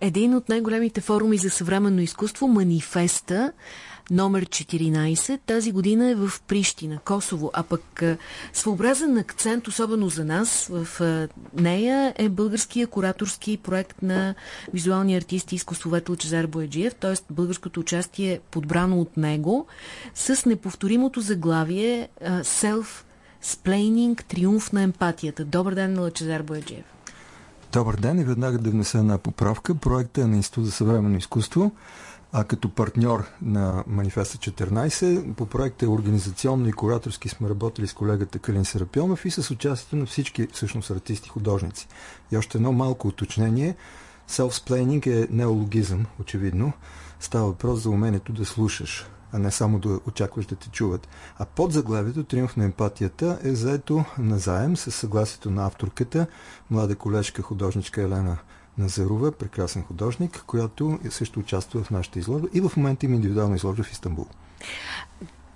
Един от най-големите форуми за съвременно изкуство, Манифеста, номер 14, тази година е в Прищина, Косово, а пък своеобразен акцент, особено за нас, в нея е българския кураторски проект на визуалния артист и изкуствовед Лачезар Бояджиев, т.е. българското участие е подбрано от него с неповторимото заглавие Self Сплейнинг, триумф на емпатията. Добър ден на Лачезар Бояджиев. Добър ден и веднага да внеса една поправка. Проектът е на Институт за съвременно изкуство, а като партньор на Манифеста 14 по проекта е организационно и кураторски сме работили с колегата Калин Серапионов и с участието на всички всъщност артисти художници. И още едно малко уточнение. Self-splaining е неологизъм, очевидно. Става въпрос за умението да слушаш а не само да очакваш да те чуват. А под заглавието Триумф на емпатията е заето назаем с съгласието на авторката, млада колежка художничка Елена Назарова, прекрасен художник, която също участва в нашата изложба и в момента има индивидуална изложба в Истанбул.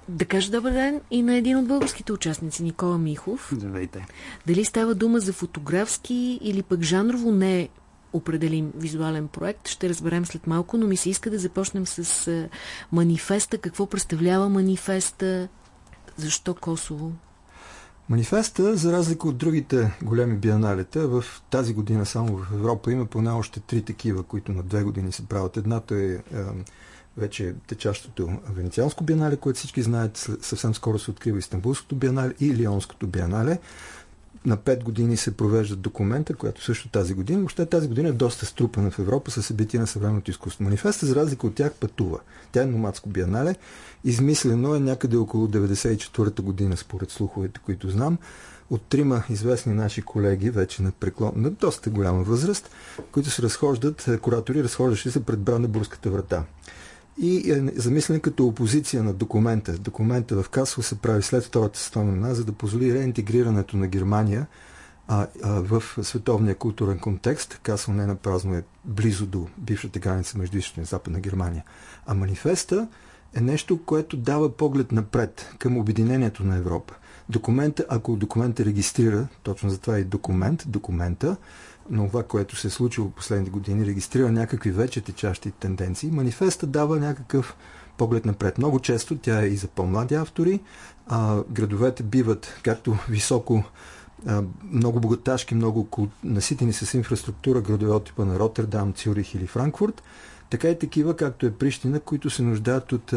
Да кажа добър ден и на един от българските участници, Никола Михов. Здравейте. Дали става дума за фотографски или пък жанрово не определим визуален проект. Ще разберем след малко, но ми се иска да започнем с а, манифеста. Какво представлява манифеста? Защо Косово? Манифеста, за разлика от другите големи бианалета, в тази година само в Европа има поне още три такива, които на две години се правят. Едната е, е вече течащото Венецианско бианале, което всички знаят, съвсем скоро се открива Истанбулското бианале и Лионското бианале на 5 години се провеждат документа, която също тази година. Въобще тази година е доста струпана в Европа с събития на съвременното изкуство. Манифеста, за разлика от тях, пътува. Тя е номадско бианале. Измислено е някъде около 94-та година, според слуховете, които знам, от трима известни наши колеги, вече на, преклон, на доста голяма възраст, които се разхождат, куратори, разхождащи се пред Бранебурската врата и е замислен като опозиция на документа. Документа в Касо се прави след Втората световна война, за да позволи реинтегрирането на Германия а, а, в световния културен контекст. Касо не на празно е близо до бившата граница между източна и западна Германия. А манифеста е нещо, което дава поглед напред към обединението на Европа. Документа, ако документа регистрира, точно затова е и документ, документа, на това, което се е случило последните години, регистрира някакви вече течащи тенденции. Манифеста дава някакъв поглед напред. Много често тя е и за по-млади автори. А, градовете биват както високо много богаташки, много наситени с инфраструктура градове от типа на Роттердам, Цюрих или Франкфурт, така и такива, както е Прищина, които се нуждаят от,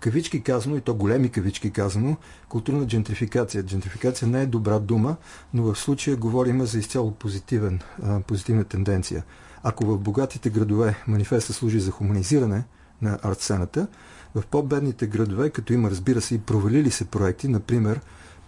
кавички казано, и то големи кавички казано, културна джентрификация. Джентрификация не е добра дума, но в случая говорим за изцяло позитивен, позитивна тенденция. Ако в богатите градове манифеста служи за хуманизиране на артсцената, в по-бедните градове, като има, разбира се, и провалили се проекти, например,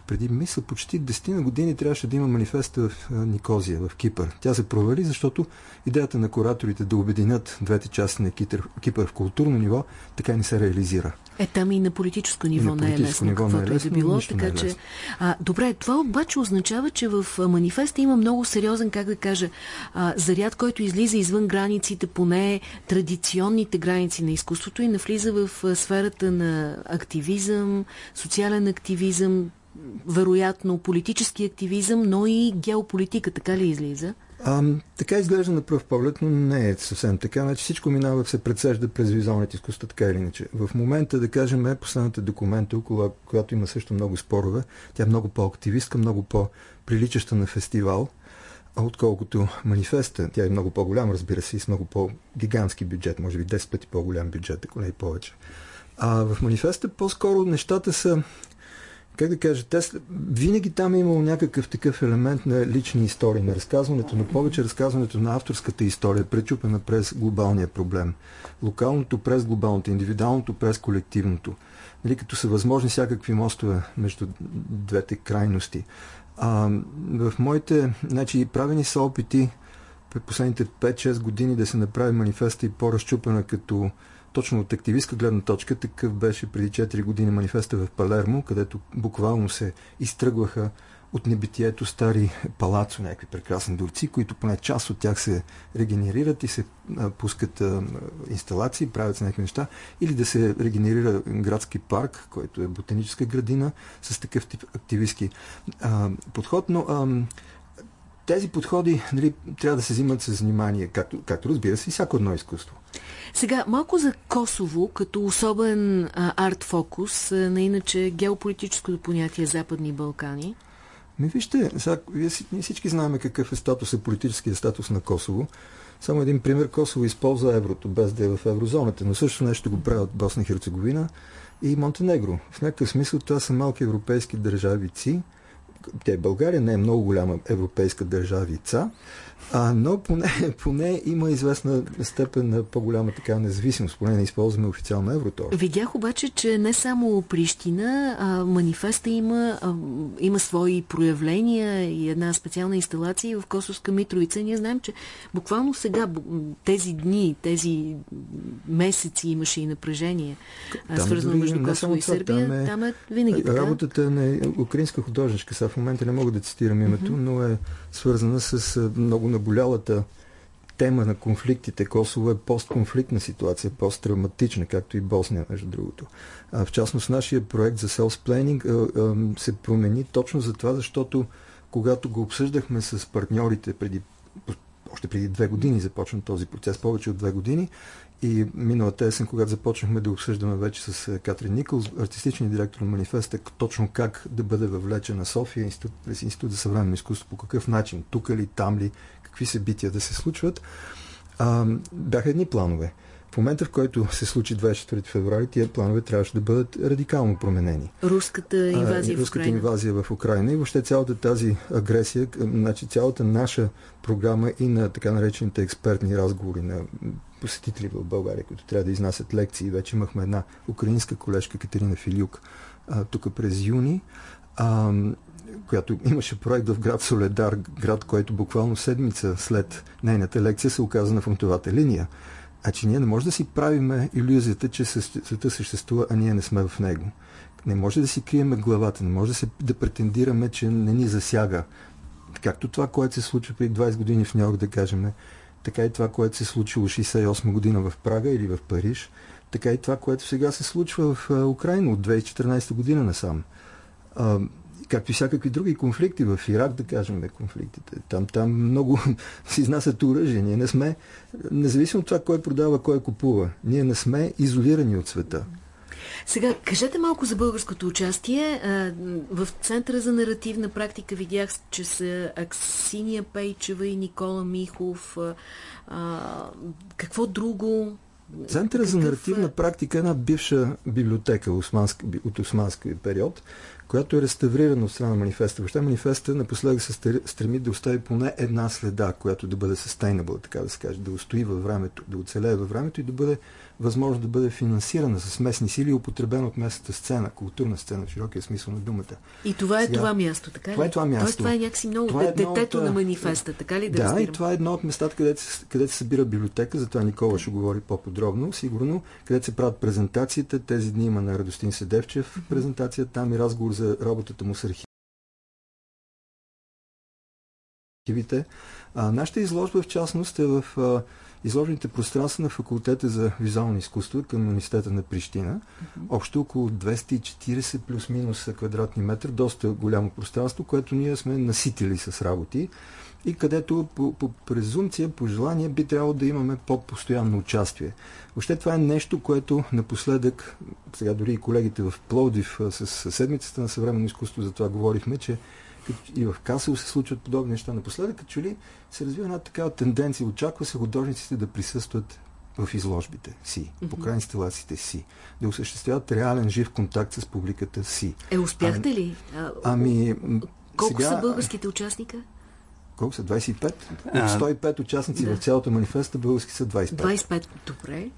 преди, мисля, почти 10 на години трябваше да има манифеста в Никозия, в Кипър. Тя се провали, защото идеята на кураторите да обединят двете части на Кипър, Кипър в културно ниво така не се реализира. Е, там и на политическо ниво на не е лесно, ниво каквото не е, лесно, е да било. Така, е че, а, добре, това обаче означава, че в манифеста има много сериозен, как да кажа, а, заряд, който излиза извън границите, поне традиционните граници на изкуството и навлиза в сферата на активизъм, социален активизъм, вероятно политически активизъм, но и геополитика, така ли излиза? А, така изглежда на пръв поглед, но не е съвсем така. Значи всичко минава, се предсежда през визуалните изкуства, така или иначе. В момента, да кажем, е последната документа, около която има също много спорове. Тя е много по-активистка, много по-приличаща на фестивал, отколкото манифеста. Тя е много по-голям, разбира се, и с много по-гигантски бюджет, може би 10 пъти по-голям бюджет, ако не и повече. А в манифеста по-скоро нещата са как да кажа, те, винаги там е имало някакъв такъв елемент на лични истории, на разказването, но повече разказването на авторската история, пречупена през глобалния проблем. Локалното през глобалното, индивидуалното през колективното. Нали, като са възможни всякакви мостове между двете крайности. А, в моите, значи, правени са опити през последните 5-6 години да се направи манифеста и по-разчупена като точно от активистка гледна точка, такъв беше преди 4 години манифеста в Палермо, където буквално се изтръгваха от небитието стари палацо, някакви прекрасни дворци, които поне част от тях се регенерират и се пускат а, инсталации, правят се някакви неща, или да се регенерира градски парк, който е ботаническа градина, с такъв тип активистки а, подход, но а, тези подходи нали, трябва да се взимат с внимание, както, както разбира се и всяко едно изкуство. Сега, малко за Косово, като особен арт-фокус на иначе геополитическото понятие Западни Балкани. Ми вижте, сега, ние всички знаем какъв е статус, е политическия статус на Косово. Само един пример, Косово използва еврото, без да е в еврозоната, но също нещо го правят Босна и Херцеговина и Монтенегро. В някакъв смисъл това са малки европейски държавици, те България не е много голяма европейска държавица, а, но поне, поне има известна степен на по-голяма така независимост, поне не използваме официално еврото. Видях обаче, че не само Прищина, а манифеста има, а, има свои проявления и една специална инсталация в Косовска Митровица. Ние знаем, че буквално сега, тези дни, тези месеци имаше и напрежение, там свързано между Косово и Сърбия. Там е, там е винаги така. Работата на украинска художничка, в момента не мога да цитирам името, но е свързана с много наболялата тема на конфликтите. Косово е постконфликтна ситуация, посттравматична, както и Босния, между другото. А, в частност, нашия проект за селс-плейнинг се промени точно за това, защото когато го обсъждахме с партньорите преди още преди две години започна този процес, повече от две години. И миналата есен, когато започнахме да обсъждаме вече с Катрин Никол, артистичният директор на манифеста, точно как да бъде въвлечена София, институт, през Институт за съвременно изкуство, по какъв начин, тук ли, там ли, какви събития да се случват, а, бяха едни планове. В момента, в който се случи 24 февруари, тия планове трябваше да бъдат радикално променени. Руската инвазия, а, в, Украина. инвазия в Украина и въобще цялата тази агресия, значи цялата наша програма и на така наречените експертни разговори на посетители в България, които трябва да изнасят лекции. Вече имахме една украинска колежка Катерина Филюк тук през юни. А, която имаше проект в град Соледар, град, който буквално седмица след нейната лекция се оказа на фронтовата линия. А че ние не може да си правиме иллюзията, че света съществува, а ние не сме в него. Не може да си криеме главата, не може да, се, да претендираме, че не ни засяга. Както това, което се случва преди 20 години в Нью-Йорк, да кажем, така и това, което се случило 68 година в Прага или в Париж, така и това, което сега се случва в Украина от 2014 година насам както и всякакви други конфликти в Ирак, да кажем, конфликтите. Там, там много се изнасят оръжие. Ние не сме, независимо от това кой продава, кой купува, ние не сме изолирани от света. Сега, кажете малко за българското участие. В Центъра за наративна практика видях, че са Аксиния Пейчева и Никола Михов. Какво друго? Центъра за наративна практика е една бивша библиотека от османски период, която е реставрирана от страна на манифеста. Въобще манифеста напоследък се стреми да остави поне една следа, която да бъде sustainable, така да се каже, да устои във времето, да оцелее във времето и да бъде възможно да бъде финансирана с местни сили и употребена от местната сцена, културна сцена в широкия смисъл на думата. И това е Сега, това място, така ли? Това е това място. Тоест, това е някакси много това е детето от, на манифеста, така ли да Да, и това е едно от местата, където, където се събира библиотека, затова Никола ще говори по-подробно, сигурно, където се правят презентациите. Тези дни има на Радостин Седевчев презентация, там и разговор за работата му с архивите. А, нашата изложба в частност е в а, изложените пространства на факултета за визуално изкуство към университета на Прищина. Mm-hmm. Общо около 240 плюс-минус квадратни метра, доста голямо пространство, което ние сме наситили с работи и където по, по презумция, по желание би трябвало да имаме по-постоянно участие. Въобще това е нещо, което напоследък, сега дори и колегите в Плодив с седмицата на съвременно изкуство за това говорихме, че и в Касел се случват подобни неща. Напоследък, като ли се развива една такава тенденция. Очаква се художниците да присъстват в изложбите си, mm-hmm. край инсталациите си, да осъществяват реален жив контакт с публиката си. Е, успяхте а, ли? Ами, Колко сега, са българските участника? Колко са? 25? От 105 участници да. в цялото манифеста български са 25. 25, добре.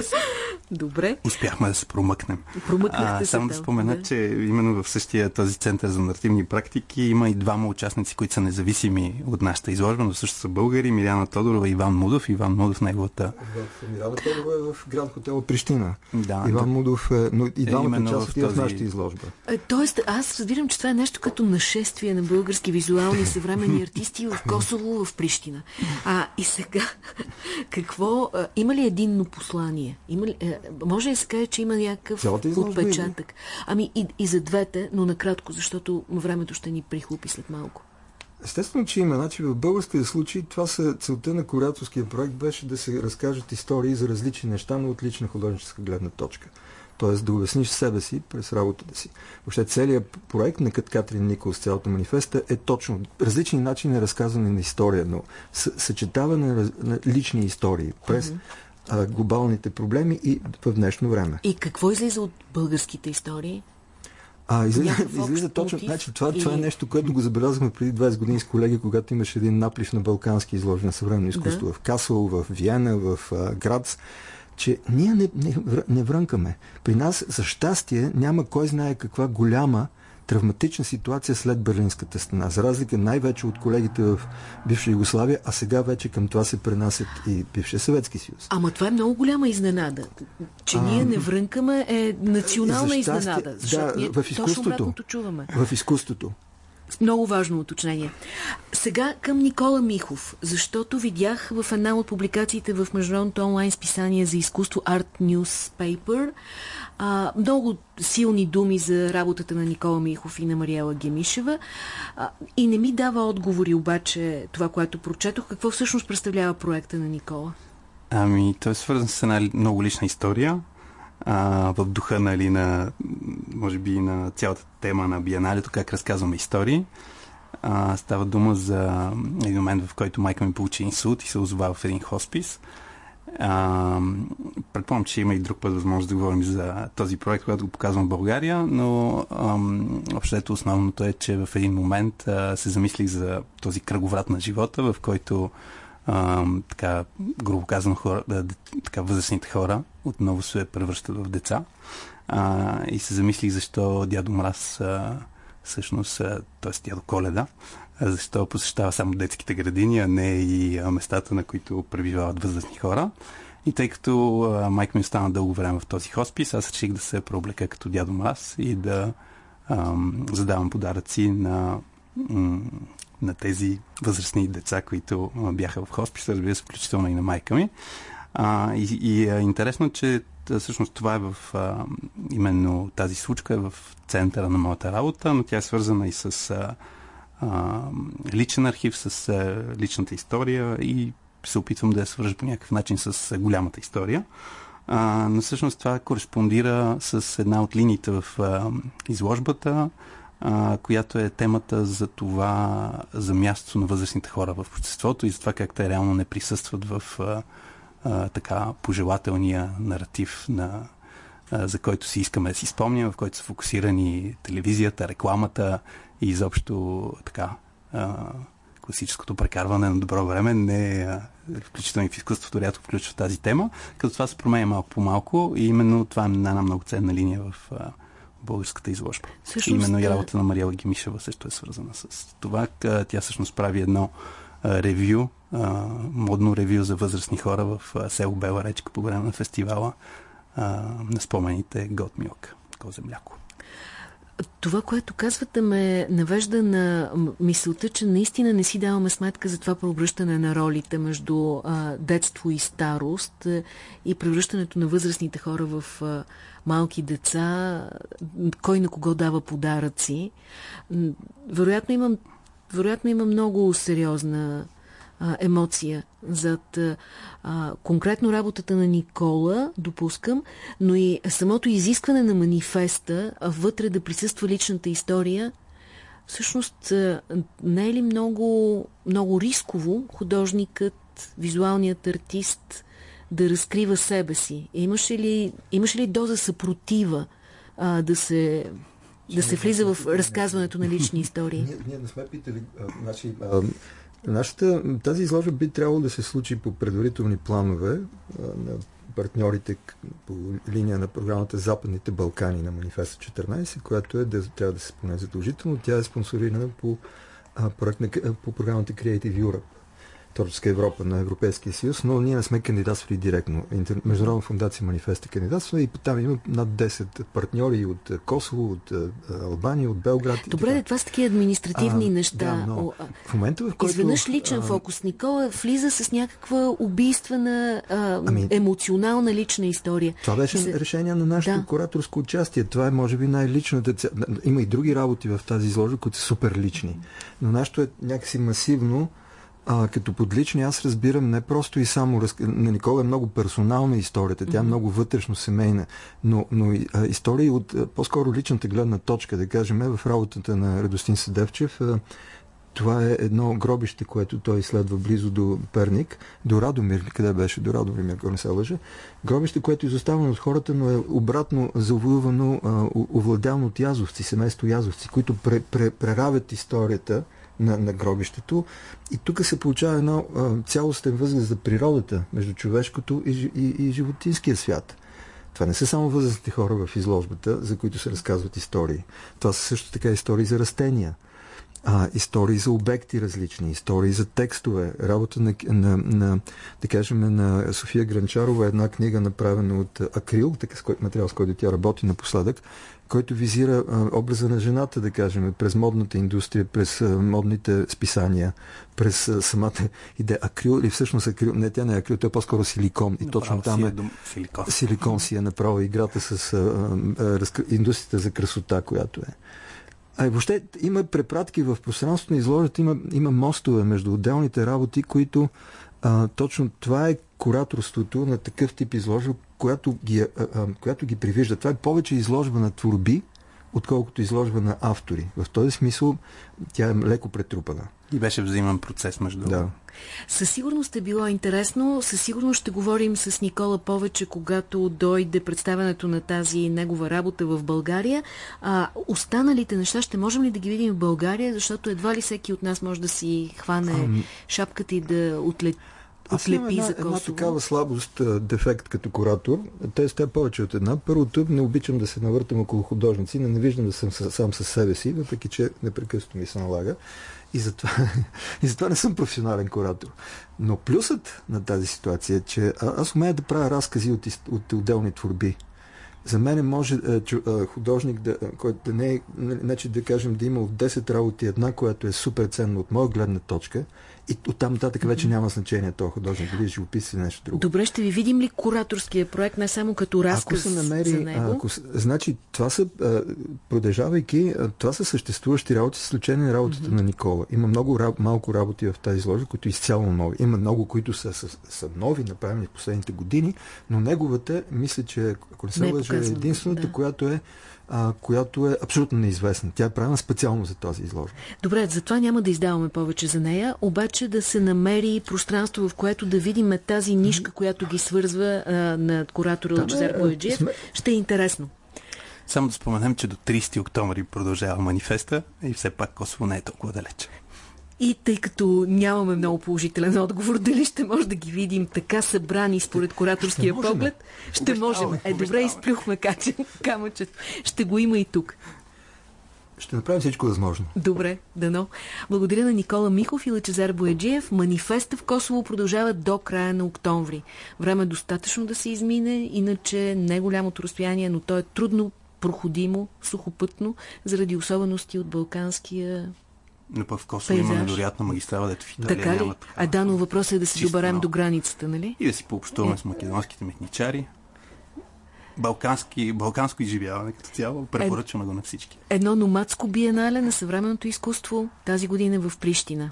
добре. Успяхме да се промъкнем. Промъкнахте а, само да спомена, да. че именно в същия този център за наративни практики има и двама участници, които са независими от нашата изложба, но също са българи. Миляна Тодорова и Иван Мудов. Иван Мудов неговата... В, Миляна Тодорова е в град хотел Прищина. Да, Иван да. Мудов е... Но и двамата е участват в, този... в нашата изложба. Е, тоест, аз разбирам, че това е нещо като нашествие на български визуални съвременни съвременни артисти в Косово, в Прищина. А, и сега, какво, а, има ли единно послание? Има ли, а, може ли се каже, че има някакъв отпечатък? Ами и, и за двете, но накратко, защото времето ще ни прихлупи след малко. Естествено, че има. Значи в българския случай това са целта на кураторския проект беше да се разкажат истории за различни неща, но от лична художническа гледна точка. Тоест да обясниш себе си през работата си. Въобще целият проект на Катрин Никол с цялата манифеста е точно различни начини на разказване на история, но съчетаване на, на лични истории през а, глобалните проблеми и в днешно време. И какво излиза от българските истории? А, излиза, излиза точно. Значи, това, и... това е нещо, което го забелязахме преди 20 години с колеги, когато имаше един наплив на балкански изложен на съвременно изкуство да. в Касъл, в Виена, в а, Грац че ние не, не, не врънкаме. При нас, за щастие, няма кой знае каква голяма травматична ситуация след Берлинската стена. За разлика най-вече от колегите в бивша Югославия, а сега вече към това се пренасят и бившия Съветски съюз. Ама това е много голяма изненада. Че а, ние не врънкаме е национална щастие, изненада. Да, ние в изкуството. чуваме. В изкуството. Много важно уточнение. Сега към Никола Михов, защото видях в една от публикациите в международното онлайн списание за изкуство Art Newspaper а, много силни думи за работата на Никола Михов и на Мариела Гемишева а, и не ми дава отговори обаче това, което прочетох. Какво всъщност представлява проекта на Никола? Ами, той е свързан с една много лична история а, в духа нали, на, може би, на цялата тема на биеналето, как разказваме истории. А, става дума за един момент, в който майка ми получи инсулт и се озова в един хоспис. А, предполагам, че има и друг път възможност да говорим за този проект, когато го показвам в България, но общото основното е, че в един момент а, се замислих за този кръговрат на живота, в който а, така, грубо казано, хора, да, така, възрастните хора отново се превръщат в деца. А, и се замислих защо дядо Мраз а, всъщност, т.е. дядо Коледа, защо посещава само детските градини, а не и а, местата, на които пребивават възрастни хора. И тъй като а, майка ми остана дълго време в този хоспис, аз реших да се преоблека като дядо Мраз и да а, задавам подаръци на на тези възрастни деца, които бяха в хоспис, разбира се, включително и на майка ми. А, и, и е интересно, че всъщност това е в а, именно тази случка е в центъра на моята работа, но тя е свързана и с а, а, личен архив, с а, личната история и се опитвам да я свържа по някакъв начин с а, голямата история. А, но всъщност това кореспондира с една от линиите в а, изложбата, а, която е темата за това, за мястото на възрастните хора в обществото и за това как те реално не присъстват в а, а, така пожелателния наратив на за който си искаме да си спомним, в който са фокусирани телевизията, рекламата и изобщо така класическото прекарване на добро време, не, включително и в изкуството рядко включва тази тема, като това се променя малко по малко и именно това е една много ценна линия в българската изложба. Всъщност, Именно и работа на Мариела Гимишева също е свързана с това. Тя всъщност прави едно ревю, модно ревю за възрастни хора в село Бела речка по време на фестивала на спомените Год Милк, козе мляко. Това, което казвате, ме навежда на мисълта, че наистина не си даваме сметка за това преобръщане на ролите между а, детство и старост а, и превръщането на възрастните хора в а, малки деца, кой на кого дава подаръци. Вероятно имам, вероятно има много сериозна а, емоция зад а, конкретно работата на Никола, допускам, но и самото изискване на манифеста, а вътре да присъства личната история, всъщност не е ли много, много рисково художникът, визуалният артист да разкрива себе си? Имаше ли, имаше ли доза съпротива а, да се да се влиза в разказването на лични истории. Ние, ние не сме питали. А, значи, а, нашата, тази изложба би трябвало да се случи по предварителни планове на партньорите по линия на програмата Западните Балкани на Манифеста 14, която е да, трябва да се поне задължително. Тя е спонсорирана по, а, проект на, по програмата Creative Europe творческа Европа на Европейския съюз, но ние не сме кандидатствали директно. Международна фундация Манифеста кандидатства и там има над 10 партньори от Косово, от Албания, от Белград. Добре, това са такива административни а, неща. Да, но в момента, в който... Изведнъж личен а, фокус. Никола влиза с някаква убийствена, а, ами, емоционална лична история. Това беше За... решение на нашето да. кураторско участие. Това е, може би, най-личната... Има и други работи в тази изложба, които са супер лични. Но нашето е някакси масивно а, като подлични аз разбирам не просто и само на Никола е много персонална историята, тя е много вътрешно семейна, но, но а, история от а, по-скоро личната гледна точка, да кажем, е в работата на Радостин Съдевчев. А, това е едно гробище, което той изследва близо до Перник, до Радомир, къде беше, до Радомир, ако не се лъжа. Гробище, което е изоставено от хората, но е обратно завоювано, овладяно от язовци, семейство язовци, които пре, пре, преравят историята на, на гробището. И тук се получава едно цялостен възглед за природата между човешкото и, и, и животинския свят. Това не са само възрастните хора в изложбата, за които се разказват истории. Това са също така истории за растения, а, истории за обекти различни, истории за текстове. Работа на, на, на да кажем, на София Гранчарова, една книга направена от Акрил, така с който материал, с който тя работи напоследък, който визира а, образа на жената, да кажем, през модната индустрия, през а, модните списания, през а, самата идея. Акрил или всъщност акрил, не, тя не е акрил, той е по-скоро силикон. И точно там е дум, силикон. силикон си е направил играта с а, а, а, индустрията за красота, която е. А и въобще има препратки в пространството на изложата, има, има мостове между отделните работи, които а, точно това е кураторството на такъв тип изложба, която ги, а, а, която ги привижда. Това е повече изложба на творби, отколкото изложба на автори. В този смисъл тя е леко претрупана. И беше взаимен процес между да. Със сигурност е било интересно. Със сигурност ще говорим с Никола повече, когато дойде представянето на тази негова работа в България. А, останалите неща ще можем ли да ги видим в България, защото едва ли всеки от нас може да си хване ам... шапката и да отлети аз имам една, за една такава слабост, дефект като куратор. Те сте повече от една. Първото, не обичам да се навъртам около художници, не, не виждам да съм сам със себе си, въпреки че непрекъснато ми се налага. И затова, и затова не съм професионален куратор. Но плюсът на тази ситуация е, че аз умея да правя разкази от, от отделни творби. За мен може художник, да, който да не е, значи да кажем, да има от 10 работи една, която е супер ценна от моя гледна точка, и оттам нататък вече няма значение този художник, дали е живопис или нещо друго. Добре, ще ви видим ли кураторския проект, не само като разказ ако се намери, за него? Ако, значи, това са, продължавайки, това са съществуващи работи, с изключение на работата mm-hmm. на Никола. Има много малко работи в тази изложба, които е изцяло нови. Има много, които са, са, са нови, направени в последните години, но неговата, мисля, че, ако не се лъжа, е единствената, да. която е а, която е абсолютно неизвестна. Тя е правена специално за този изложба. Добре, затова няма да издаваме повече за нея, обаче да се намери пространство, в което да видим тази нишка, която ги свързва а, на куратора Лъчезар Бояджиев. Сме... Ще е интересно. Само да споменем, че до 30 октомври продължава манифеста и все пак Косово не е толкова далече. И тъй като нямаме много положителен отговор, дали ще може да ги видим така събрани според кураторския ще поглед, ще можем. Е, добре, изплюхме камъчето. Ще го има и тук. Ще направим всичко възможно. Добре, дано. Благодаря на Никола Михов и Лачезар Бояджиев. Манифеста в Косово продължава до края на октомври. Време е достатъчно да се измине, иначе не голямото разстояние, но то е трудно проходимо, сухопътно, заради особености от балканския но пък в Косово има невероятна магистрала, дето в Италия така ли? Няма такава. А да, но въпросът е да се доберем до границата, нали? И да си пообщуваме е. с македонските мехничари. Балкански, балканско изживяване като цяло. Препоръчваме е, го на всички. Едно номадско биенале на съвременното изкуство тази година в Прищина.